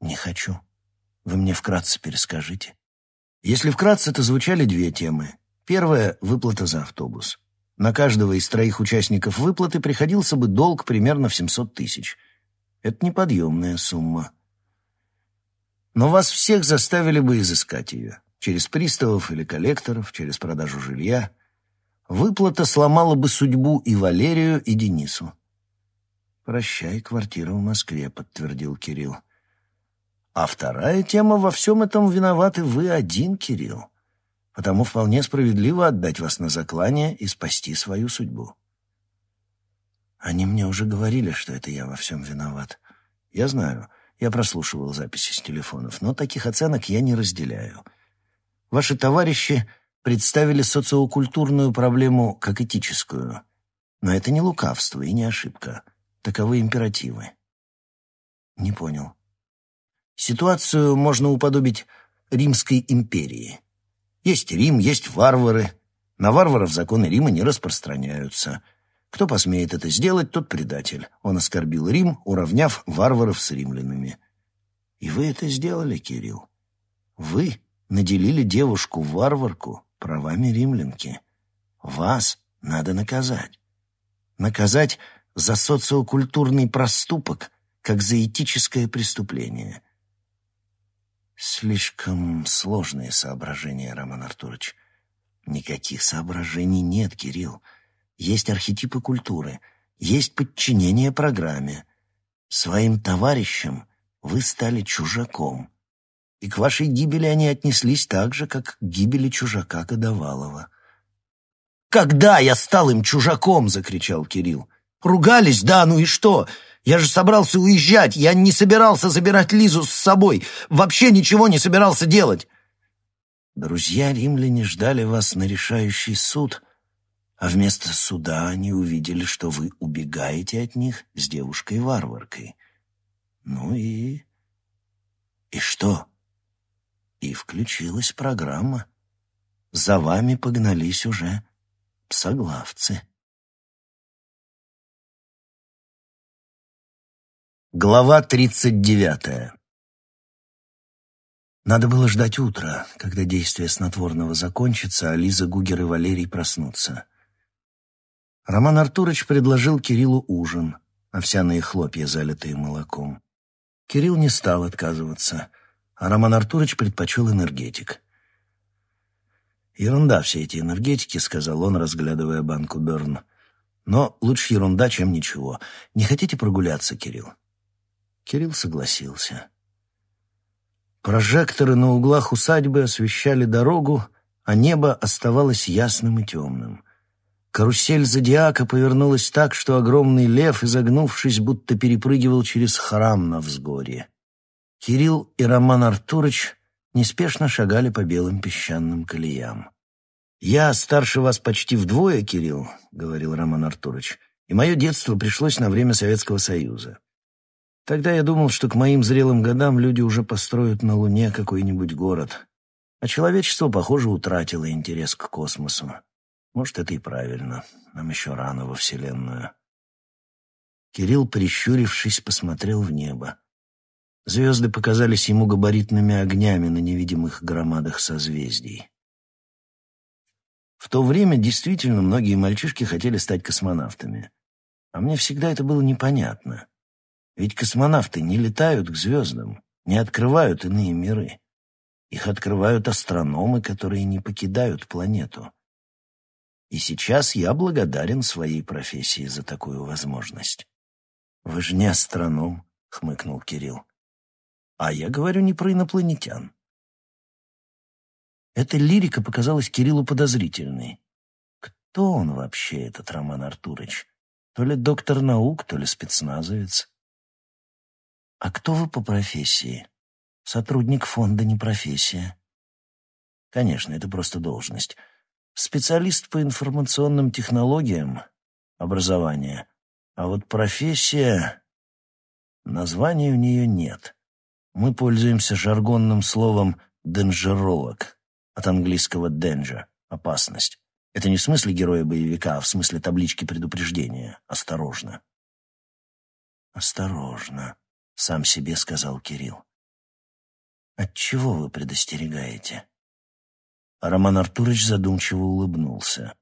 Не хочу. Вы мне вкратце перескажите. Если вкратце, то звучали две темы. Первая — выплата за автобус. На каждого из троих участников выплаты приходился бы долг примерно в 700 тысяч. Это неподъемная сумма. Но вас всех заставили бы изыскать ее. Через приставов или коллекторов, через продажу жилья. Выплата сломала бы судьбу и Валерию, и Денису. «Прощай, квартира в Москве», — подтвердил Кирилл. А вторая тема во всем этом виноваты вы один, Кирилл. Потому вполне справедливо отдать вас на заклание и спасти свою судьбу. Они мне уже говорили, что это я во всем виноват. Я знаю, я прослушивал записи с телефонов, но таких оценок я не разделяю. Ваши товарищи представили социокультурную проблему как этическую. Но это не лукавство и не ошибка. Таковы императивы. Не понял. Ситуацию можно уподобить Римской империи. Есть Рим, есть варвары. На варваров законы Рима не распространяются. Кто посмеет это сделать, тот предатель. Он оскорбил Рим, уравняв варваров с римлянами. И вы это сделали, Кирилл. Вы наделили девушку-варварку правами римлянки. Вас надо наказать. Наказать за социокультурный проступок, как за этическое преступление. Слишком сложные соображения, Роман Артурович. Никаких соображений нет, Кирилл. Есть архетипы культуры, есть подчинение программе. Своим товарищам вы стали чужаком. И к вашей гибели они отнеслись так же, как к гибели чужака Годовалова. «Когда я стал им чужаком?» — закричал Кирилл. «Ругались, да, ну и что? Я же собрался уезжать, я не собирался забирать Лизу с собой, вообще ничего не собирался делать. Друзья римляне ждали вас на решающий суд, а вместо суда они увидели, что вы убегаете от них с девушкой-варваркой. Ну и... И что? И включилась программа. За вами погнались уже псоглавцы. Глава тридцать девятая. Надо было ждать утра, когда действие снотворного закончится, а Лиза, Гугер и Валерий проснутся. Роман Артурович предложил Кириллу ужин, овсяные хлопья, залитые молоком. Кирилл не стал отказываться, а Роман Артурович предпочел энергетик. «Ерунда все эти энергетики», — сказал он, разглядывая банку Берн. «Но лучше ерунда, чем ничего. Не хотите прогуляться, Кирилл?» Кирилл согласился. Прожекторы на углах усадьбы освещали дорогу, а небо оставалось ясным и темным. Карусель зодиака повернулась так, что огромный лев, изогнувшись, будто перепрыгивал через храм на взгорье. Кирилл и Роман Артурович неспешно шагали по белым песчаным колеям. «Я старше вас почти вдвое, Кирилл», — говорил Роман Артурович, «и мое детство пришлось на время Советского Союза. Тогда я думал, что к моим зрелым годам люди уже построят на Луне какой-нибудь город. А человечество, похоже, утратило интерес к космосу. Может, это и правильно. Нам еще рано во Вселенную. Кирилл, прищурившись, посмотрел в небо. Звезды показались ему габаритными огнями на невидимых громадах созвездий. В то время действительно многие мальчишки хотели стать космонавтами. А мне всегда это было непонятно. Ведь космонавты не летают к звездам, не открывают иные миры. Их открывают астрономы, которые не покидают планету. И сейчас я благодарен своей профессии за такую возможность. «Вы же не астроном», — хмыкнул Кирилл. «А я говорю не про инопланетян». Эта лирика показалась Кириллу подозрительной. Кто он вообще, этот Роман Артурович? То ли доктор наук, то ли спецназовец. «А кто вы по профессии?» «Сотрудник фонда не профессия». «Конечно, это просто должность. Специалист по информационным технологиям — образование. А вот профессия... Названия у нее нет. Мы пользуемся жаргонным словом «денджеролог» от английского «danger» — опасность. Это не в смысле героя боевика, а в смысле таблички предупреждения. Осторожно. Осторожно. — сам себе сказал Кирилл. От чего вы предостерегаете? Роман Артурович задумчиво улыбнулся.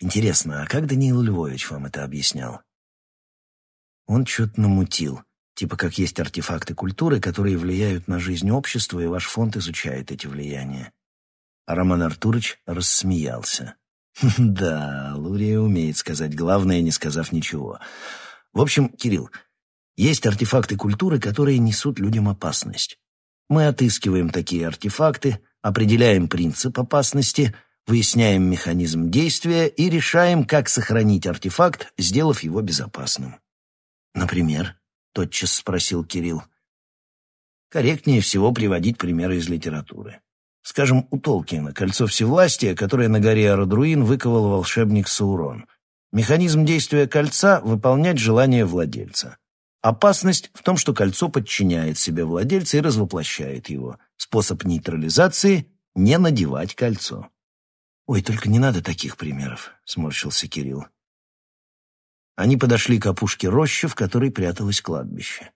Интересно, а как Даниил Львович вам это объяснял? Он что-то намутил, типа как есть артефакты культуры, которые влияют на жизнь общества, и ваш фонд изучает эти влияния. А Роман Артурович рассмеялся. «Да, Лурия умеет сказать главное, не сказав ничего. В общем, Кирилл, есть артефакты культуры, которые несут людям опасность. Мы отыскиваем такие артефакты, определяем принцип опасности, выясняем механизм действия и решаем, как сохранить артефакт, сделав его безопасным. Например, тотчас спросил Кирилл. Корректнее всего приводить примеры из литературы. Скажем, у Толкина «Кольцо всевластия», которое на горе Арадруин выковал волшебник Саурон. Механизм действия кольца — выполнять желание владельца. Опасность в том, что кольцо подчиняет себе владельца и развоплощает его. Способ нейтрализации — не надевать кольцо. «Ой, только не надо таких примеров», — сморщился Кирилл. Они подошли к опушке рощи, в которой пряталось кладбище.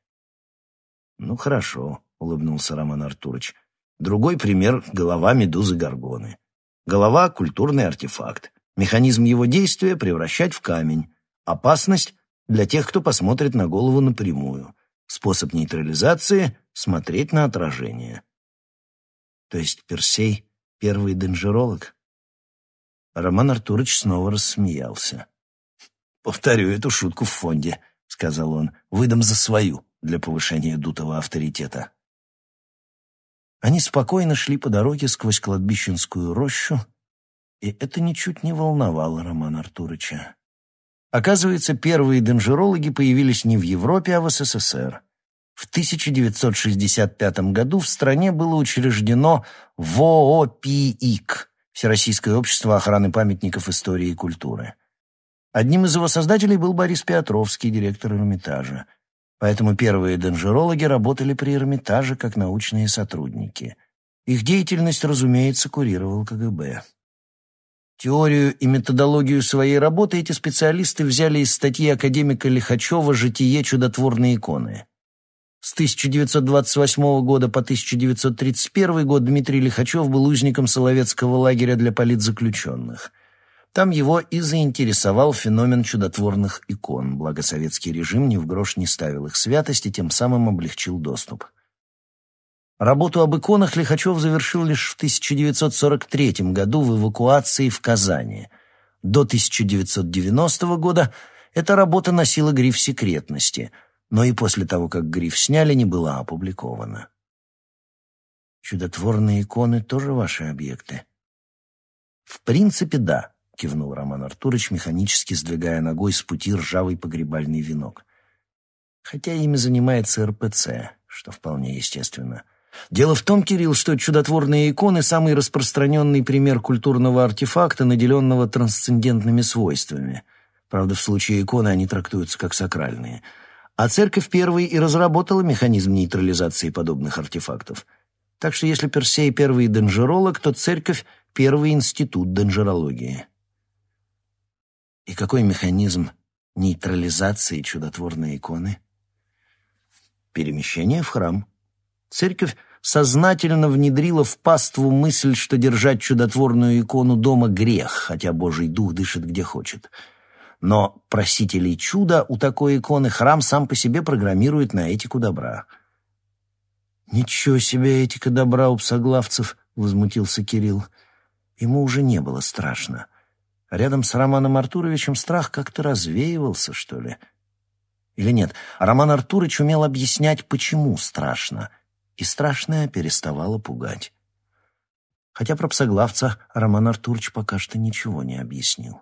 «Ну, хорошо», — улыбнулся Роман Артурович. «Другой пример — голова медузы Горгоны. Голова — культурный артефакт. Механизм его действия — превращать в камень. Опасность — для тех, кто посмотрит на голову напрямую. Способ нейтрализации — смотреть на отражение». То есть Персей — первый денджеролог? Роман Артурович снова рассмеялся. «Повторю эту шутку в фонде», — сказал он. «Выдам за свою для повышения дутого авторитета». Они спокойно шли по дороге сквозь кладбищенскую рощу, и это ничуть не волновало Романа Артуровича. Оказывается, первые денжерологи появились не в Европе, а в СССР. В 1965 году в стране было учреждено ВООПИИК – Всероссийское общество охраны памятников истории и культуры. Одним из его создателей был Борис Петровский, директор Эрмитажа. Поэтому первые денжерологи работали при Эрмитаже как научные сотрудники. Их деятельность, разумеется, курировал КГБ. Теорию и методологию своей работы эти специалисты взяли из статьи академика Лихачева «Житие чудотворной иконы». С 1928 года по 1931 год Дмитрий Лихачев был узником Соловецкого лагеря для политзаключенных – там его и заинтересовал феномен чудотворных икон, благо советский режим ни в грош не ставил их святость и тем самым облегчил доступ. Работу об иконах Лихачев завершил лишь в 1943 году в эвакуации в Казани. До 1990 года эта работа носила гриф секретности, но и после того, как гриф сняли, не была опубликована. Чудотворные иконы тоже ваши объекты? В принципе, да кивнул Роман Артурович, механически сдвигая ногой с пути ржавый погребальный венок. Хотя ими занимается РПЦ, что вполне естественно. Дело в том, Кирилл, что чудотворные иконы — самый распространенный пример культурного артефакта, наделенного трансцендентными свойствами. Правда, в случае иконы они трактуются как сакральные. А церковь первой и разработала механизм нейтрализации подобных артефактов. Так что если Персей первый денжеролог, то церковь — первый институт денжерологии. И какой механизм нейтрализации чудотворной иконы? Перемещение в храм. Церковь сознательно внедрила в паству мысль, что держать чудотворную икону дома — грех, хотя Божий Дух дышит где хочет. Но просителей чуда у такой иконы храм сам по себе программирует на этику добра. «Ничего себе этика добра у псоглавцев!» — возмутился Кирилл. Ему уже не было страшно. Рядом с Романом Артуровичем страх как-то развеивался, что ли. Или нет, Роман Артурович умел объяснять, почему страшно, и страшное переставало пугать. Хотя про псоглавца Роман Артурович пока что ничего не объяснил.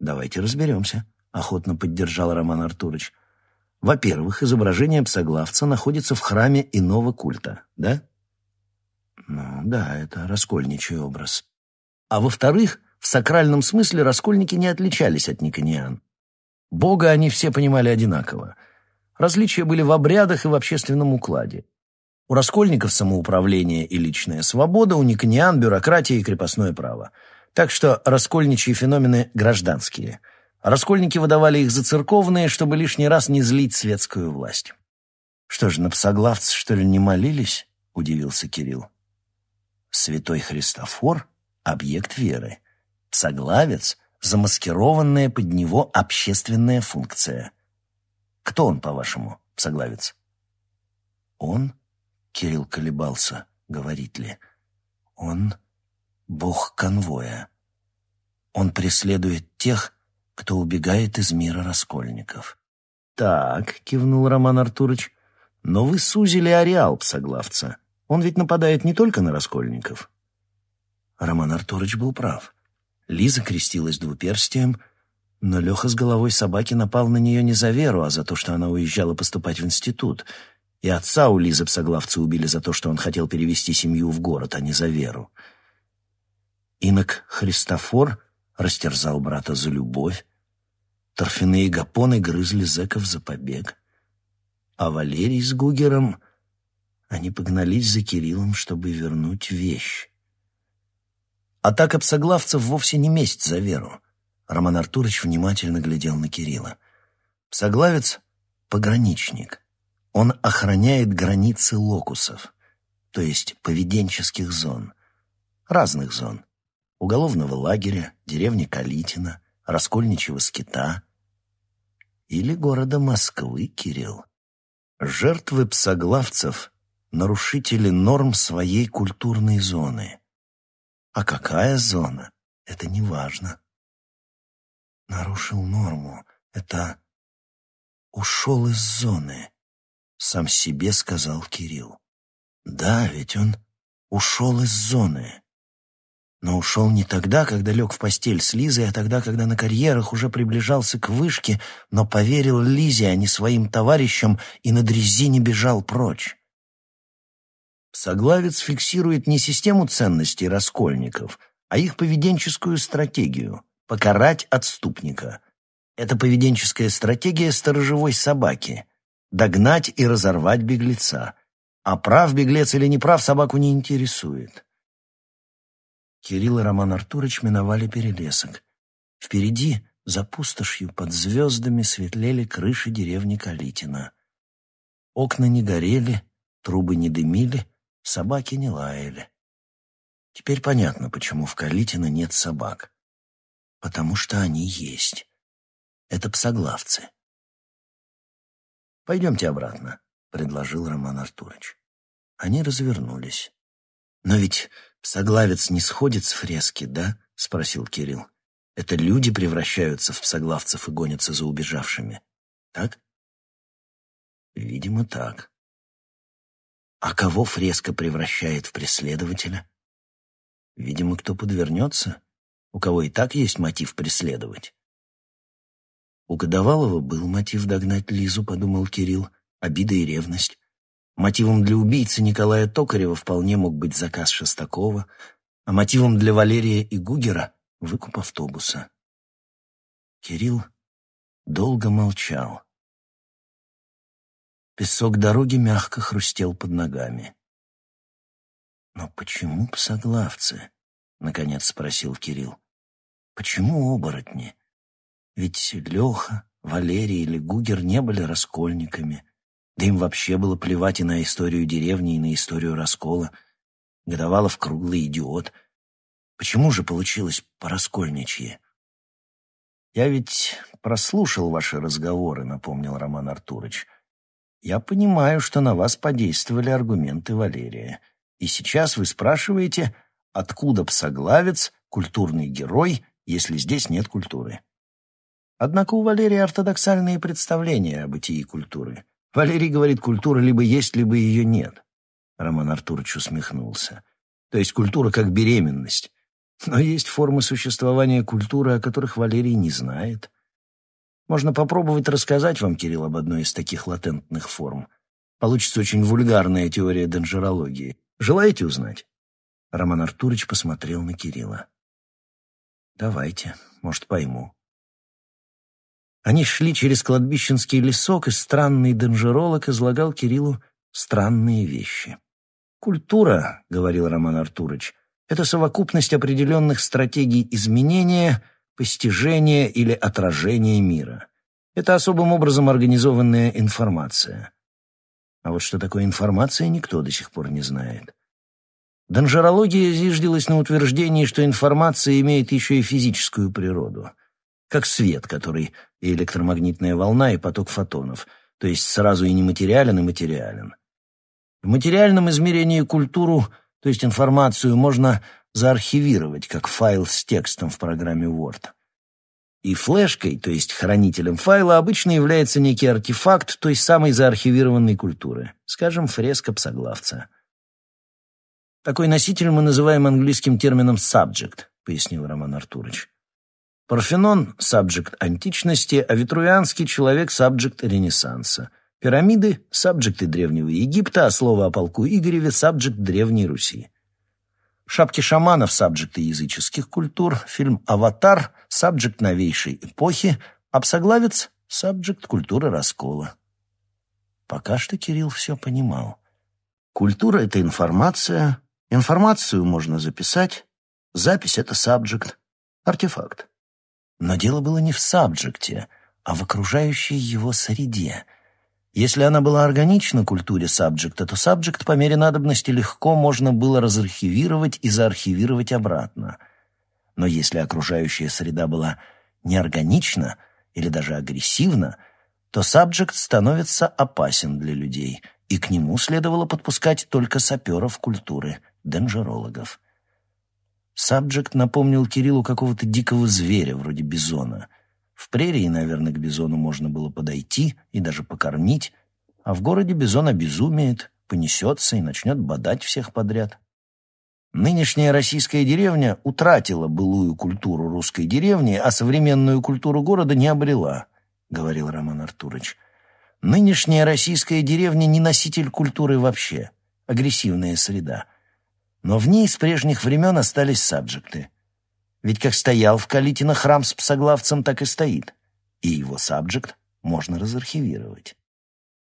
«Давайте разберемся», — охотно поддержал Роман Артурович. «Во-первых, изображение псоглавца находится в храме иного культа, да?» «Ну да, это раскольничий образ. А во-вторых, в сакральном смысле раскольники не отличались от никониан. Бога они все понимали одинаково. Различия были в обрядах и в общественном укладе. У раскольников самоуправление и личная свобода, у никониан бюрократия и крепостное право. Так что раскольничьи феномены гражданские. Раскольники выдавали их за церковные, чтобы лишний раз не злить светскую власть. Что же, на псоглавца, что ли, не молились? — удивился Кирилл. «Святой Христофор — объект веры. Псоглавец — замаскированная под него общественная функция. Кто он, по-вашему, псоглавец?» «Он?» — Кирилл колебался, говорит ли. «Он — бог конвоя. Он преследует тех, кто убегает из мира раскольников». «Так», — кивнул Роман Артурович, — «но вы сузили ареал псоглавца. Он ведь нападает не только на раскольников». Роман Артурович был прав. Лиза крестилась двуперстием, но Леха с головой собаки напал на нее не за веру, а за то, что она уезжала поступать в институт. И отца у Лизы псоглавца убили за то, что он хотел перевести семью в город, а не за веру. Инок Христофор растерзал брата за любовь, торфяные гапоны грызли зэков за побег. А Валерий с Гугером... Они погнались за Кириллом, чтобы вернуть вещь. Атака псоглавцев вовсе не месть за веру. Роман Артурович внимательно глядел на Кирилла. Псоглавец — пограничник. Он охраняет границы локусов, то есть поведенческих зон. Разных зон. Уголовного лагеря, деревни Калитина, Раскольничьего скита, или города Москвы, Кирилл. Жертвы псоглавцев — нарушители норм своей культурной зоны. А какая зона — это не важно. Нарушил норму — это ушел из зоны, сам себе сказал Кирилл. Да, ведь он ушел из зоны. Но ушел не тогда, когда лег в постель с Лизой, а тогда, когда на карьерах уже приближался к вышке, но поверил Лизе, а не своим товарищам, и на дрезине бежал прочь. Соглавец фиксирует не систему ценностей раскольников, а их поведенческую стратегию — покарать отступника. Это поведенческая стратегия сторожевой собаки — догнать и разорвать беглеца. А прав беглец или не прав собаку не интересует. Кирилл и Роман Артурович миновали перелесок. Впереди, за пустошью, под звездами светлели крыши деревни Калитина. Окна не горели, трубы не дымили, собаки не лаяли. Теперь понятно, почему в Калитино нет собак. Потому что они есть. Это псоглавцы. «Пойдемте обратно», — предложил Роман Артурович. Они развернулись. «Но ведь «Псоглавец не сходит с фрески, да?» — спросил Кирилл. «Это люди превращаются в псоглавцев и гонятся за убежавшими, так?» «Видимо, так». «А кого фреска превращает в преследователя?» «Видимо, кто подвернется, у кого и так есть мотив преследовать». У Годовалова был мотив догнать Лизу, подумал Кирилл, обида и ревность. Мотивом для убийцы Николая Токарева вполне мог быть заказ Шестакова, а мотивом для Валерия и Гугера — выкуп автобуса. Кирилл долго молчал. Песок дороги мягко хрустел под ногами. «Но почему псоглавцы?» — наконец спросил Кирилл. «Почему оборотни? Ведь Леха, Валерий или Гугер не были раскольниками». Да им вообще было плевать и на историю деревни, и на историю раскола. Годовалов круглый идиот. Почему же получилось по-раскольничье? «Я ведь прослушал ваши разговоры», — напомнил Роман Артурович. «Я понимаю, что на вас подействовали аргументы Валерия. И сейчас вы спрашиваете, откуда псоглавец, культурный герой, если здесь нет культуры?» Однако у Валерия ортодоксальные представления о бытии культуры. Валерий говорит, культура либо есть, либо ее нет. Роман Артурович усмехнулся. То есть культура как беременность. Но есть формы существования культуры, о которых Валерий не знает. Можно попробовать рассказать вам, Кирилл, об одной из таких латентных форм. Получится очень вульгарная теория денджерологии. Желаете узнать? Роман Артурович посмотрел на Кирилла. «Давайте, может, пойму». Они шли через кладбищенский лесок, и странный денжеролог излагал Кириллу странные вещи. «Культура», — говорил Роман Артурович, — «это совокупность определенных стратегий изменения, постижения или отражения мира. Это особым образом организованная информация. А вот что такое информация, никто до сих пор не знает. Донжерология зиждилась на утверждении, что информация имеет еще и физическую природу, как свет, который и электромагнитная волна, и поток фотонов, то есть сразу и нематериален, и материален. В материальном измерении культуру, то есть информацию, можно заархивировать, как файл с текстом в программе Word. И флешкой, то есть хранителем файла, обычно является некий артефакт той самой заархивированной культуры, скажем, фреска псоглавца. Такой носитель мы называем английским термином subject, пояснил Роман Артурович. Парфенон — subject античности, а витрувианский человек — subject ренессанса. Пирамиды — subjecты Древнего Египта, а слово о полку Игореве — subject Древней Руси. Шапки шаманов — сабжекты языческих культур, фильм «Аватар» — сабжект новейшей эпохи, псоглавец — сабжект культуры раскола. Пока что Кирилл все понимал. Культура — это информация, информацию можно записать, запись — это сабжект, артефакт. Но дело было не в сабжекте, а в окружающей его среде — если она была органична культуре сабжекта, то сабжект по мере надобности легко можно было разархивировать и заархивировать обратно. Но если окружающая среда была неорганична или даже агрессивна, то сабжект становится опасен для людей, и к нему следовало подпускать только саперов культуры, денджерологов. Сабжект напомнил Кириллу какого-то дикого зверя, вроде бизона — в прерии, наверное, к бизону можно было подойти и даже покормить, а в городе бизон обезумеет, понесется и начнет бодать всех подряд. Нынешняя российская деревня утратила былую культуру русской деревни, а современную культуру города не обрела, — говорил Роман Артурович. Нынешняя российская деревня не носитель культуры вообще, агрессивная среда. Но в ней с прежних времен остались сабжекты — ведь как стоял в Калитино храм с псоглавцем, так и стоит. И его сабжект можно разархивировать.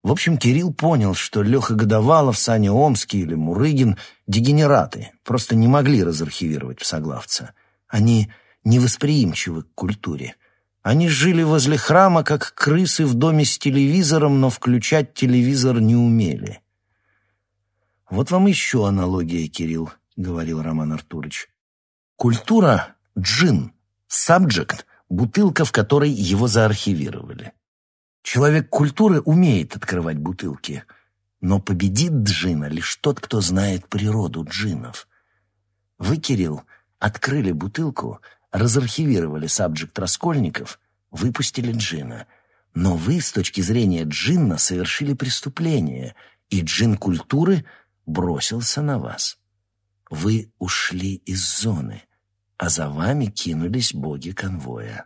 В общем, Кирилл понял, что Леха Годовалов, Саня Омский или Мурыгин — дегенераты, просто не могли разархивировать псоглавца. Они невосприимчивы к культуре. Они жили возле храма, как крысы в доме с телевизором, но включать телевизор не умели. «Вот вам еще аналогия, Кирилл», — говорил Роман Артурович. «Культура Джин, subject, бутылка, в которой его заархивировали. Человек культуры умеет открывать бутылки, но победит джина лишь тот, кто знает природу джинов. Вы, Кирилл, открыли бутылку, разархивировали сабджект Раскольников, выпустили джина. Но вы, с точки зрения джинна, совершили преступление, и джин культуры бросился на вас. Вы ушли из зоны — а за вами кинулись боги конвоя.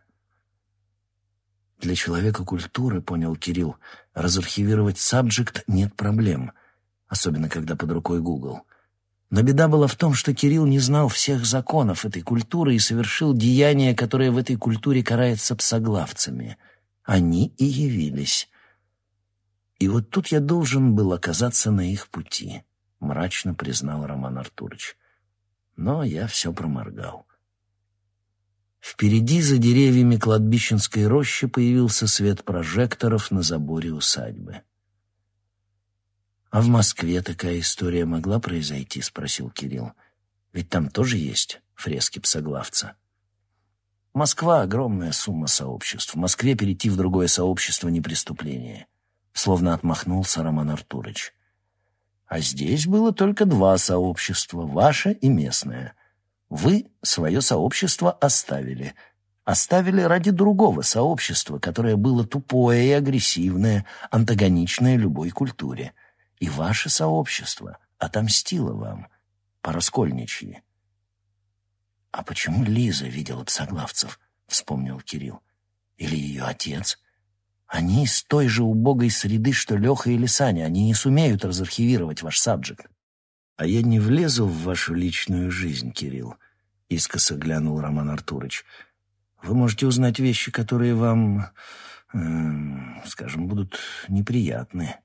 Для человека культуры, понял Кирилл, разархивировать сабжект нет проблем, особенно когда под рукой Google. Но беда была в том, что Кирилл не знал всех законов этой культуры и совершил деяние, которое в этой культуре карается псоглавцами. Они и явились. И вот тут я должен был оказаться на их пути, мрачно признал Роман Артурович. Но я все проморгал. Впереди, за деревьями кладбищенской рощи, появился свет прожекторов на заборе усадьбы. «А в Москве такая история могла произойти?» — спросил Кирилл. «Ведь там тоже есть фрески псоглавца». «Москва — огромная сумма сообществ. В Москве перейти в другое сообщество — не преступление», — словно отмахнулся Роман Артурович. «А здесь было только два сообщества — ваше и местное. Вы свое сообщество оставили. Оставили ради другого сообщества, которое было тупое и агрессивное, антагоничное любой культуре. И ваше сообщество отомстило вам по раскольничьи. «А почему Лиза видела псоглавцев?» — вспомнил Кирилл. «Или ее отец?» Они из той же убогой среды, что Леха или Саня. Они не сумеют разархивировать ваш сабжект. «А я не влезу в вашу личную жизнь, Кирилл», — искоса глянул Роман Артурович. «Вы можете узнать вещи, которые вам, э, скажем, будут неприятны.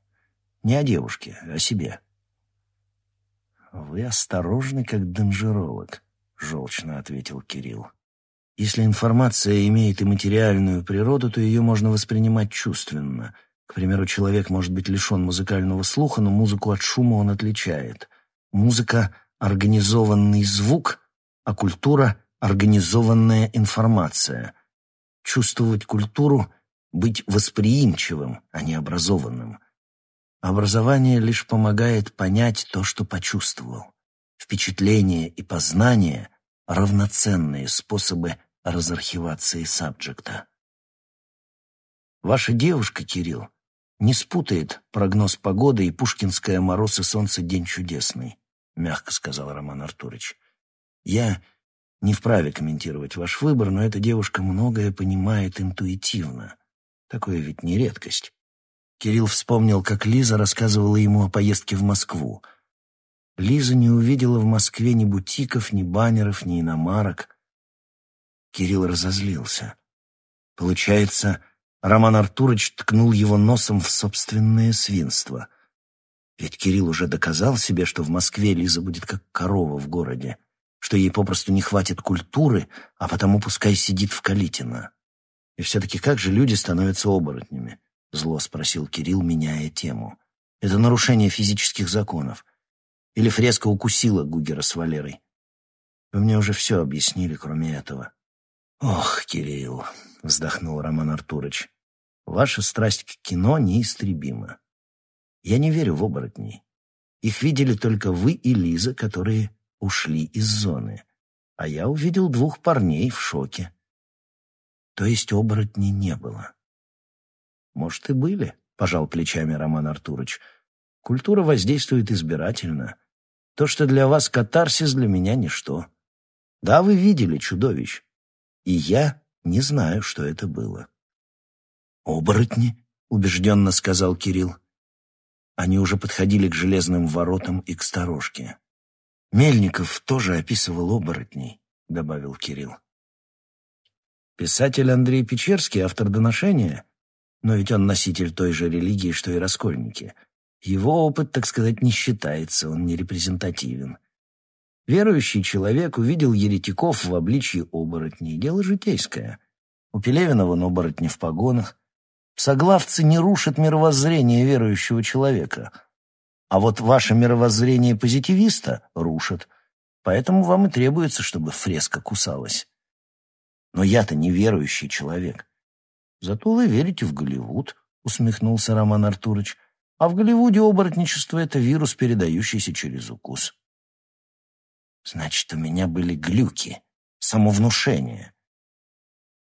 Не о девушке, а о себе». «Вы осторожны, как донжеролог», — желчно ответил Кирилл. «Если информация имеет и материальную природу, то ее можно воспринимать чувственно, К примеру, человек может быть лишен музыкального слуха, но музыку от шума он отличает. Музыка — организованный звук, а культура — организованная информация. Чувствовать культуру — быть восприимчивым, а не образованным. Образование лишь помогает понять то, что почувствовал. Впечатление и познание — равноценные способы разархивации сабджекта. Ваша девушка, Кирилл, не спутает прогноз погоды и пушкинское «Мороз и солнце. День чудесный», — мягко сказал Роман Артурович. «Я не вправе комментировать ваш выбор, но эта девушка многое понимает интуитивно. Такое ведь не редкость». Кирилл вспомнил, как Лиза рассказывала ему о поездке в Москву. Лиза не увидела в Москве ни бутиков, ни баннеров, ни иномарок. Кирилл разозлился. Получается, Роман Артурович ткнул его носом в собственное свинство. Ведь Кирилл уже доказал себе, что в Москве Лиза будет как корова в городе, что ей попросту не хватит культуры, а потому пускай сидит в Калитино. И все-таки как же люди становятся оборотнями? Зло спросил Кирилл, меняя тему. Это нарушение физических законов. Или фреска укусила Гугера с Валерой? Вы мне уже все объяснили, кроме этого. Ох, Кирилл, вздохнул Роман Артурович. Ваша страсть к кино неистребима. Я не верю в оборотней. Их видели только вы и Лиза, которые ушли из зоны. А я увидел двух парней в шоке. То есть оборотней не было. Может, и были, пожал плечами Роман Артурович. Культура воздействует избирательно. То, что для вас катарсис, для меня ничто. Да, вы видели чудовищ. И я не знаю, что это было. «Оборотни?» — убежденно сказал Кирилл. Они уже подходили к железным воротам и к сторожке. «Мельников тоже описывал оборотней», — добавил Кирилл. «Писатель Андрей Печерский, автор доношения? Но ведь он носитель той же религии, что и раскольники. Его опыт, так сказать, не считается, он не репрезентативен. Верующий человек увидел еретиков в обличье оборотней. Дело житейское. У Пелевина вон оборотни в погонах, Соглавцы не рушат мировоззрение верующего человека. А вот ваше мировоззрение позитивиста рушат. Поэтому вам и требуется, чтобы фреска кусалась. Но я-то не верующий человек. Зато вы верите в Голливуд, усмехнулся Роман Артурович. А в Голливуде оборотничество — это вирус, передающийся через укус. Значит, у меня были глюки, самовнушение.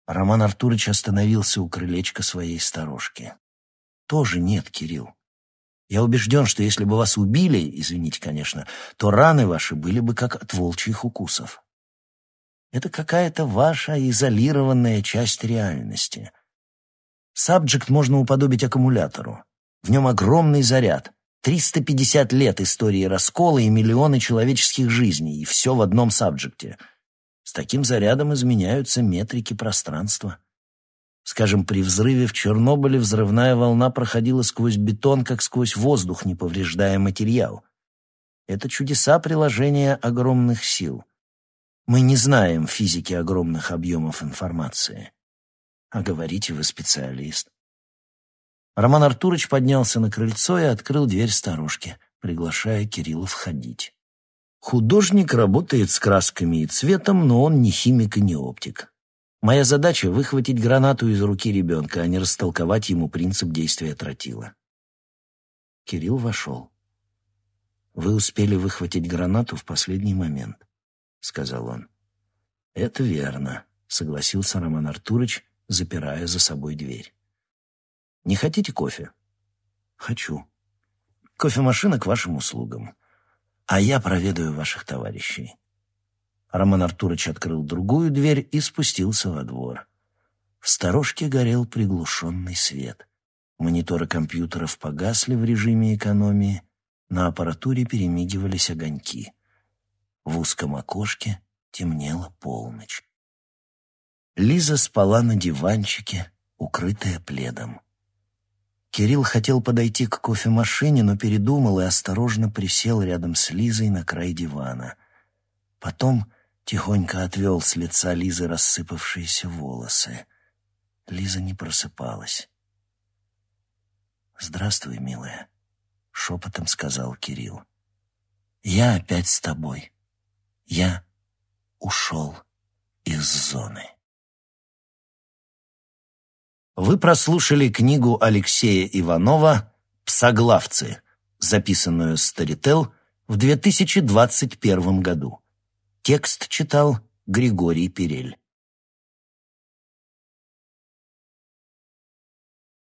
Роман Артурович остановился у крылечка своей сторожки. «Тоже нет, Кирилл. Я убежден, что если бы вас убили, извините, конечно, то раны ваши были бы как от волчьих укусов. Это какая-то ваша изолированная часть реальности. Сабджект можно уподобить аккумулятору. В нем огромный заряд. 350 лет истории раскола и миллионы человеческих жизней, и все в одном сабджекте — с таким зарядом изменяются метрики пространства. Скажем, при взрыве в Чернобыле взрывная волна проходила сквозь бетон, как сквозь воздух, не повреждая материал. Это чудеса приложения огромных сил. Мы не знаем физики огромных объемов информации. А говорите вы специалист. Роман Артурович поднялся на крыльцо и открыл дверь сторожки, приглашая Кирилла входить. Художник работает с красками и цветом, но он не химик и не оптик. Моя задача — выхватить гранату из руки ребенка, а не растолковать ему принцип действия тротила. Кирилл вошел. «Вы успели выхватить гранату в последний момент», — сказал он. «Это верно», — согласился Роман Артурович, запирая за собой дверь. «Не хотите кофе?» «Хочу. Кофемашина к вашим услугам а я проведаю ваших товарищей». Роман Артурович открыл другую дверь и спустился во двор. В сторожке горел приглушенный свет. Мониторы компьютеров погасли в режиме экономии, на аппаратуре перемигивались огоньки. В узком окошке темнела полночь. Лиза спала на диванчике, укрытая пледом. Кирилл хотел подойти к кофемашине, но передумал и осторожно присел рядом с Лизой на край дивана. Потом тихонько отвел с лица Лизы рассыпавшиеся волосы. Лиза не просыпалась. «Здравствуй, милая», — шепотом сказал Кирилл. «Я опять с тобой. Я ушел из зоны». Вы прослушали книгу Алексея Иванова «Псоглавцы», записанную Старител в 2021 году. Текст читал Григорий Перель.